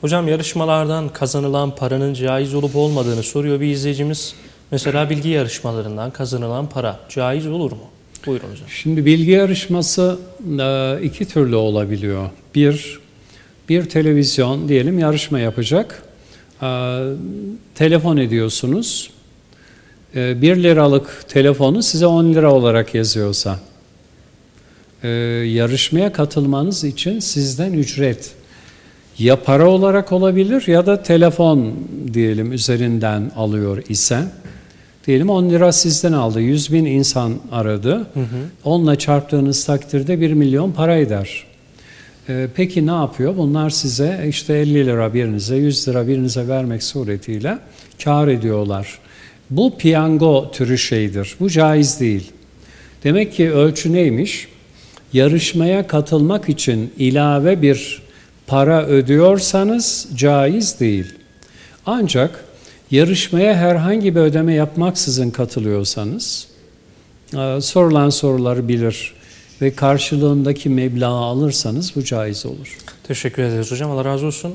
Hocam yarışmalardan kazanılan paranın caiz olup olmadığını soruyor bir izleyicimiz. Mesela bilgi yarışmalarından kazanılan para caiz olur mu? Buyurun hocam. Şimdi bilgi yarışması e, iki türlü olabiliyor. Bir, bir televizyon diyelim yarışma yapacak. E, Telefon ediyorsunuz. 1 liralık telefonu size 10 lira olarak yazıyorsa e, yarışmaya katılmanız için sizden ücret ya para olarak olabilir ya da telefon diyelim üzerinden alıyor ise diyelim 10 lira sizden aldı 100 bin insan aradı onunla çarptığınız takdirde 1 milyon para eder. E, peki ne yapıyor? Bunlar size işte 50 lira birinize 100 lira birinize vermek suretiyle kar ediyorlar. Bu piyango türü şeydir. Bu caiz değil. Demek ki ölçü neymiş? Yarışmaya katılmak için ilave bir para ödüyorsanız caiz değil. Ancak yarışmaya herhangi bir ödeme yapmaksızın katılıyorsanız e, sorulan soruları bilir ve karşılığındaki meblağı alırsanız bu caiz olur. Teşekkür ederiz hocam. Allah razı olsun.